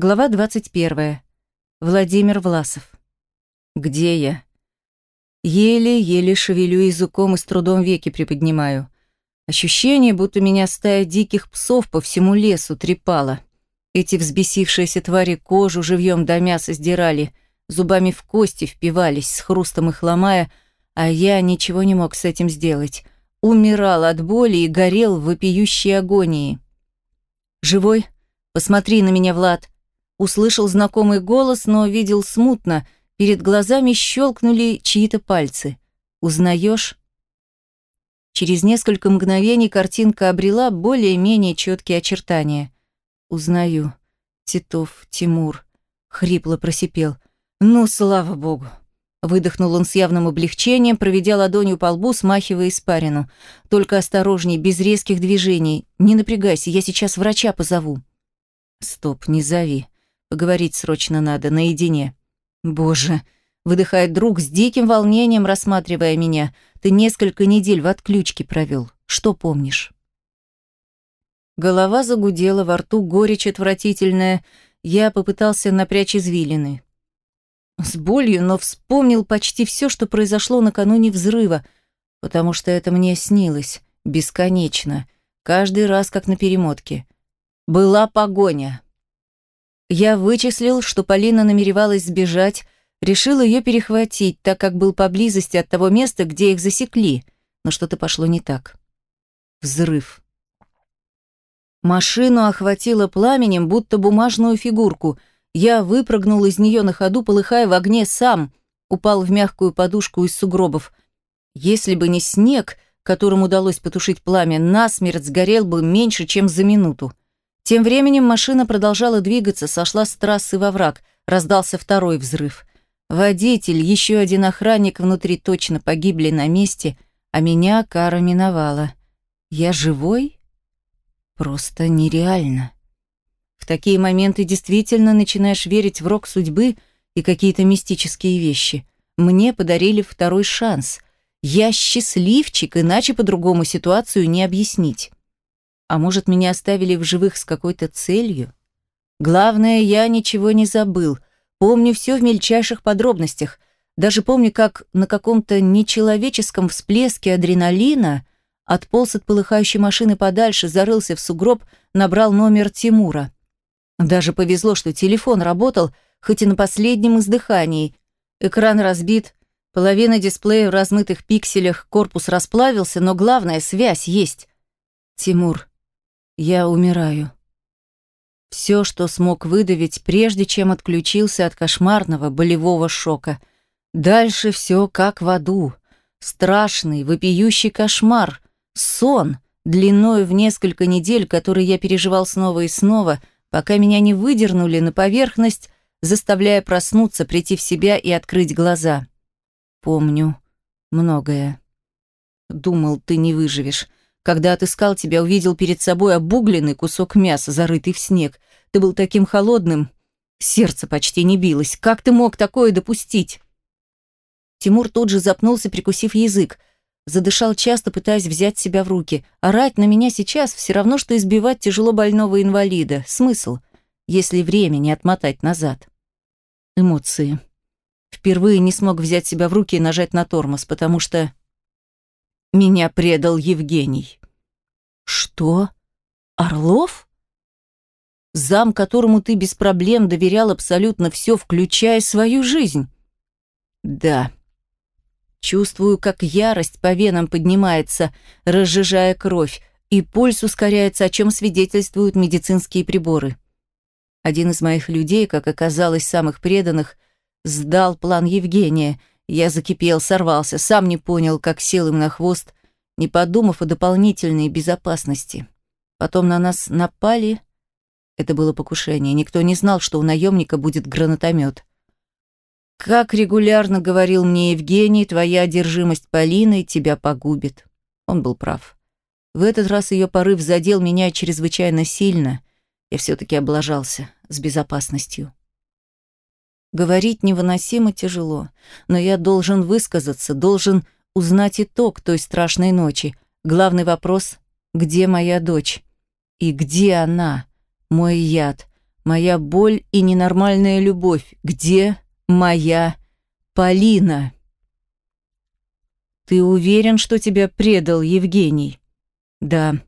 Глава 21. Владимир Власов. Где я? Еле-еле шевелю языком и с трудом веки приподнимаю. Ощущение, будто меня стая диких псов по всему лесу трепала. Эти взбесившиеся твари кожу живьем до мяса сдирали, зубами в кости впивались, с хрустом их ломая, а я ничего не мог с этим сделать. Умирал от боли и горел в вопиющей агонии. «Живой? Посмотри на меня, Влад!» Услышал знакомый голос, но видел смутно. Перед глазами щелкнули чьи-то пальцы. «Узнаешь?» Через несколько мгновений картинка обрела более-менее четкие очертания. «Узнаю. Титов, Тимур», — хрипло просипел. «Ну, слава богу!» Выдохнул он с явным облегчением, проведя ладонью по лбу, смахивая испарину. «Только осторожней, без резких движений. Не напрягайся, я сейчас врача позову». «Стоп, не зови. Поговорить срочно надо, наедине. Боже, выдыхает друг с диким волнением, рассматривая меня. Ты несколько недель в отключке провел. Что помнишь? Голова загудела, во рту горечь отвратительная. Я попытался напрячь извилины. С болью, но вспомнил почти все, что произошло накануне взрыва, потому что это мне снилось. Бесконечно. Каждый раз, как на перемотке. Была погоня. Я вычислил, что Полина намеревалась сбежать, решил ее перехватить, так как был поблизости от того места, где их засекли, но что-то пошло не так. Взрыв. Машину охватило пламенем, будто бумажную фигурку. Я выпрыгнул из нее на ходу, полыхая в огне сам, упал в мягкую подушку из сугробов. Если бы не снег, которым удалось потушить пламя, насмерть сгорел бы меньше, чем за минуту. Тем временем машина продолжала двигаться, сошла с трассы во враг, раздался второй взрыв. Водитель, еще один охранник внутри точно погибли на месте, а меня кара миновала. Я живой? Просто нереально. В такие моменты действительно начинаешь верить в рок судьбы и какие-то мистические вещи. Мне подарили второй шанс. Я счастливчик, иначе по-другому ситуацию не объяснить. А может, меня оставили в живых с какой-то целью? Главное, я ничего не забыл. Помню все в мельчайших подробностях. Даже помню, как на каком-то нечеловеческом всплеске адреналина отполз от полыхающей машины подальше, зарылся в сугроб, набрал номер Тимура. Даже повезло, что телефон работал, хоть и на последнем издыхании. Экран разбит, половина дисплея в размытых пикселях, корпус расплавился, но главное, связь есть. Тимур, я умираю. Все, что смог выдавить, прежде чем отключился от кошмарного болевого шока. Дальше все как в аду. Страшный, вопиющий кошмар. Сон, длиною в несколько недель, который я переживал снова и снова, пока меня не выдернули на поверхность, заставляя проснуться, прийти в себя и открыть глаза. Помню многое. Думал, ты не выживешь. Когда отыскал тебя, увидел перед собой обугленный кусок мяса, зарытый в снег. Ты был таким холодным. Сердце почти не билось. Как ты мог такое допустить?» Тимур тут же запнулся, прикусив язык. Задышал часто, пытаясь взять себя в руки. Орать на меня сейчас все равно, что избивать тяжело больного инвалида. Смысл, если время не отмотать назад? Эмоции. Впервые не смог взять себя в руки и нажать на тормоз, потому что меня предал Евгений. Что? Орлов? Зам, которому ты без проблем доверял абсолютно все, включая свою жизнь? Да. Чувствую, как ярость по венам поднимается, разжижая кровь, и пульс ускоряется, о чем свидетельствуют медицинские приборы. Один из моих людей, как оказалось, самых преданных, сдал план Евгения – я закипел, сорвался, сам не понял, как сел им на хвост, не подумав о дополнительной безопасности. Потом на нас напали. Это было покушение. Никто не знал, что у наемника будет гранатомет. Как регулярно говорил мне Евгений, твоя одержимость Полиной тебя погубит. Он был прав. В этот раз ее порыв задел меня чрезвычайно сильно. Я все-таки облажался с безопасностью. Говорить невыносимо тяжело, но я должен высказаться, должен узнать итог той страшной ночи. Главный вопрос — где моя дочь? И где она, мой яд, моя боль и ненормальная любовь. Где моя Полина? Ты уверен, что тебя предал Евгений? Да.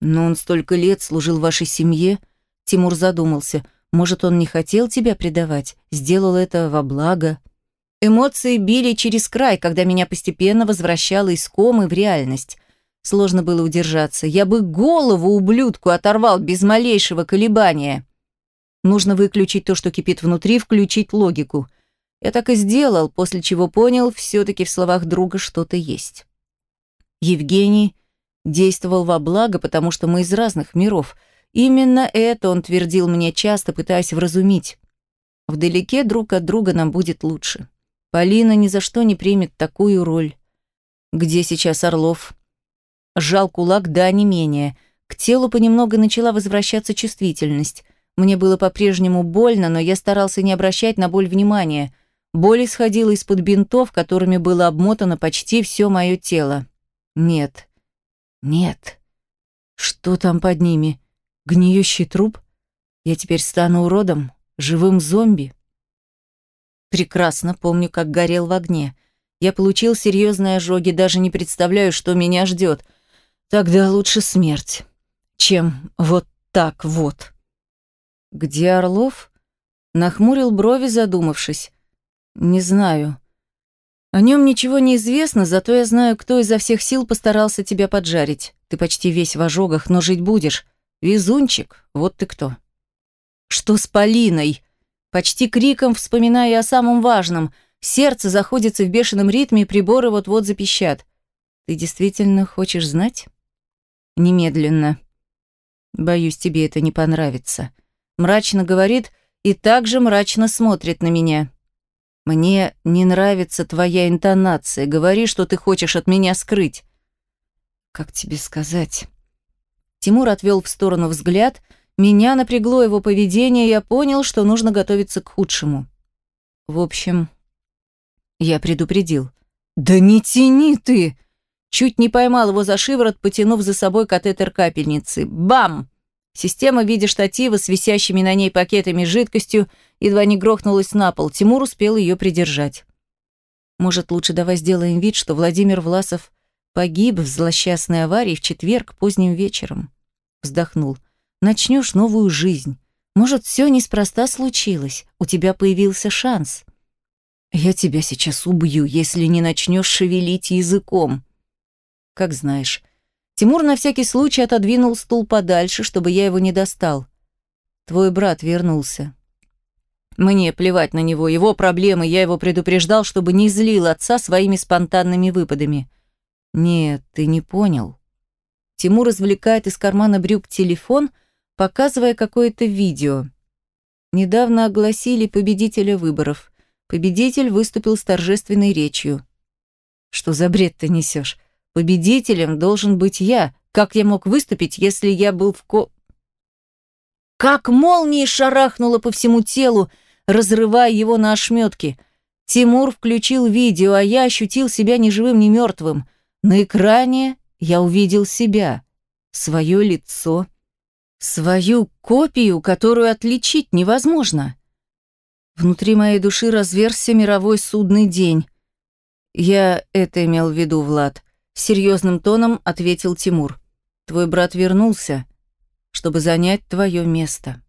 Но он столько лет служил вашей семье. Тимур задумался. Может, он не хотел тебя предавать, сделал это во благо. Эмоции били через край, когда меня постепенно возвращало из комы в реальность. Сложно было удержаться. Я бы голову ублюдку оторвал без малейшего колебания. Нужно выключить то, что кипит внутри, включить логику. Я так и сделал, после чего понял, все-таки в словах друга что-то есть. Евгений действовал во благо, потому что мы из разных миров. Именно это он твердил мне часто, пытаясь вразумить. Вдалеке друг от друга нам будет лучше. Полина ни за что не примет такую роль. Где сейчас Орлов? Сжал кулак, да, не менее. К телу понемногу начала возвращаться чувствительность. Мне было по-прежнему больно, но я старался не обращать на боль внимания. Боль исходила из-под бинтов, которыми было обмотано почти все мое тело. Нет. Нет. Что там под ними? Гниющий труп? Я теперь стану уродом? Живым зомби? Прекрасно помню, как горел в огне. Я получил серьезные ожоги, даже не представляю, что меня ждет. Тогда лучше смерть, чем вот так вот. «Где Орлов?» Нахмурил брови, задумавшись. «Не знаю. О нем ничего не известно, зато я знаю, кто изо всех сил постарался тебя поджарить. Ты почти весь в ожогах, но жить будешь. Везунчик, вот ты кто». «Что с Полиной?» Почти криком вспоминая о самом важном. Сердце заходится в бешеном ритме, приборы вот-вот запищат. «Ты действительно хочешь знать?» «Немедленно. Боюсь, тебе это не понравится» мрачно говорит и также мрачно смотрит на меня. «Мне не нравится твоя интонация. Говори, что ты хочешь от меня скрыть». «Как тебе сказать?» Тимур отвел в сторону взгляд. Меня напрягло его поведение, и я понял, что нужно готовиться к худшему. В общем, я предупредил. «Да не тяни ты!» Чуть не поймал его за шиворот, потянув за собой катетер капельницы. Бам! Система в виде штатива с висящими на ней пакетами жидкостью едва не грохнулась на пол. Тимур успел ее придержать. Может, лучше давай сделаем вид, что Владимир Власов погиб в злосчастной аварии в четверг поздним вечером. Вздохнул. Начнешь новую жизнь. Может, все неспроста случилось. У тебя появился шанс. Я тебя сейчас убью, если не начнешь шевелить языком. Как знаешь. Тимур на всякий случай отодвинул стул подальше, чтобы я его не достал. Твой брат вернулся. Мне плевать на него, его проблемы, я его предупреждал, чтобы не злил отца своими спонтанными выпадами. Нет, ты не понял. Тимур извлекает из кармана брюк телефон, показывая какое-то видео. Недавно огласили победителя выборов. Победитель выступил с торжественной речью. Что за бред ты несешь? Победителем должен быть я. Как я мог выступить, если я был в ко... Как молнией шарахнуло по всему телу, разрывая его на ошметки. Тимур включил видео, а я ощутил себя ни живым, ни мертвым. На экране я увидел себя, свое лицо, свою копию, которую отличить невозможно. Внутри моей души разверзся мировой судный день. Я это имел в виду, Влад серьезным тоном ответил Тимур. Твой брат вернулся, чтобы занять твое место.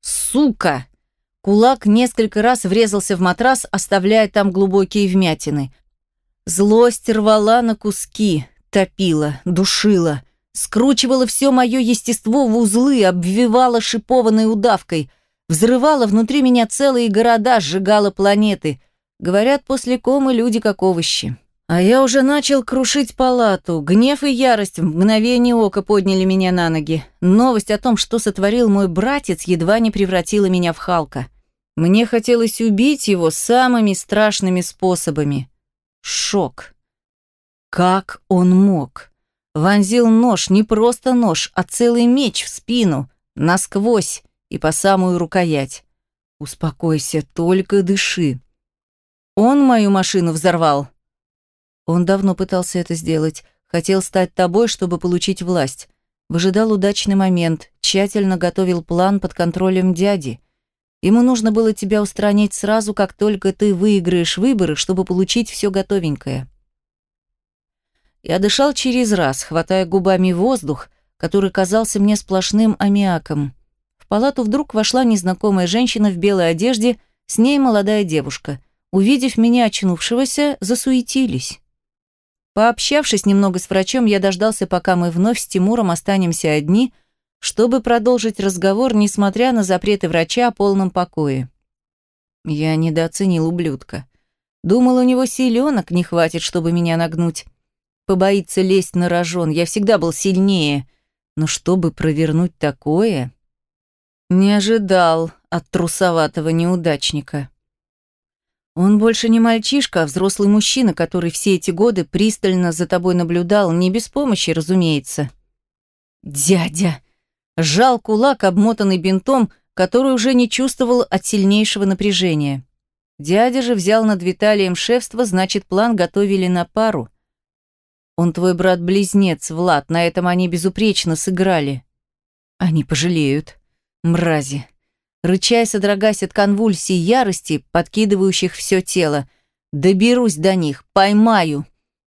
Сука! Кулак несколько раз врезался в матрас, оставляя там глубокие вмятины. Злость рвала на куски, топила, душила, скручивала все мое естество в узлы, обвивала шипованной удавкой, взрывала внутри меня целые города, сжигала планеты. Говорят, после комы люди как овощи. А я уже начал крушить палату. Гнев и ярость в мгновение ока подняли меня на ноги. Новость о том, что сотворил мой братец, едва не превратила меня в Халка. Мне хотелось убить его самыми страшными способами. Шок. Как он мог? Вонзил нож, не просто нож, а целый меч в спину, насквозь и по самую рукоять. Успокойся, только дыши. Он мою машину взорвал. Он давно пытался это сделать, хотел стать тобой, чтобы получить власть. Выжидал удачный момент, тщательно готовил план под контролем дяди. Ему нужно было тебя устранить сразу, как только ты выиграешь выборы, чтобы получить все готовенькое. Я дышал через раз, хватая губами воздух, который казался мне сплошным аммиаком. В палату вдруг вошла незнакомая женщина в белой одежде, с ней молодая девушка. Увидев меня очнувшегося, засуетились. Пообщавшись немного с врачом, я дождался, пока мы вновь с Тимуром останемся одни, чтобы продолжить разговор, несмотря на запреты врача о полном покое. Я недооценил ублюдка. Думал, у него силенок не хватит, чтобы меня нагнуть. Побоится лезть на рожон, я всегда был сильнее. Но чтобы провернуть такое... Не ожидал от трусоватого неудачника. Он больше не мальчишка, а взрослый мужчина, который все эти годы пристально за тобой наблюдал, не без помощи, разумеется. Дядя! Жал кулак, обмотанный бинтом, который уже не чувствовал от сильнейшего напряжения. Дядя же взял над Виталием шефство, значит, план готовили на пару. Он твой брат-близнец, Влад, на этом они безупречно сыграли. Они пожалеют. Мрази рыча и содрогаясь от конвульсий ярости, подкидывающих все тело. Доберусь до них, поймаю.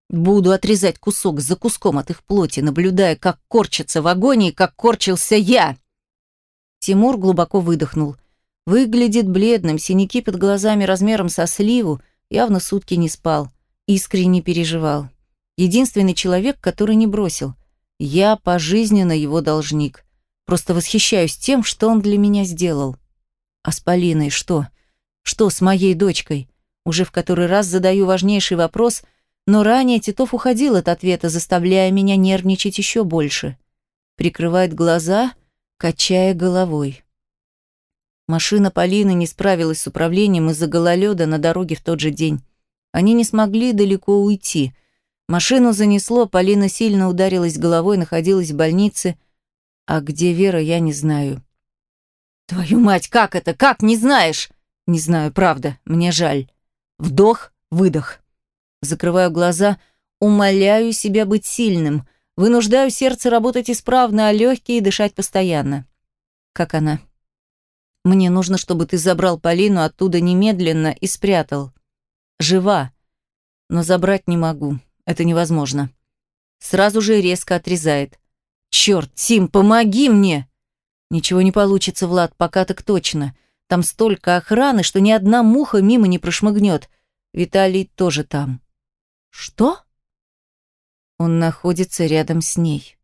Буду отрезать кусок за куском от их плоти, наблюдая, как корчатся в агонии, как корчился я. Тимур глубоко выдохнул. Выглядит бледным, синяки под глазами размером со сливу, явно сутки не спал, искренне переживал. Единственный человек, который не бросил. Я пожизненно его должник. Просто восхищаюсь тем, что он для меня сделал. А с Полиной что? Что с моей дочкой? Уже в который раз задаю важнейший вопрос, но ранее Титов уходил от ответа, заставляя меня нервничать еще больше. Прикрывает глаза, качая головой. Машина Полины не справилась с управлением из-за гололеда на дороге в тот же день. Они не смогли далеко уйти. Машину занесло, Полина сильно ударилась головой, находилась в больнице. А где Вера, я не знаю. Твою мать, как это? Как не знаешь? Не знаю, правда, мне жаль. Вдох, выдох. Закрываю глаза, умоляю себя быть сильным, вынуждаю сердце работать исправно, а легкие дышать постоянно. Как она? Мне нужно, чтобы ты забрал Полину оттуда немедленно и спрятал. Жива, но забрать не могу. Это невозможно. Сразу же резко отрезает. Черт, Тим, помоги мне! Ничего не получится, Влад, пока так точно. Там столько охраны, что ни одна муха мимо не прошмыгнет. Виталий тоже там. Что? Он находится рядом с ней.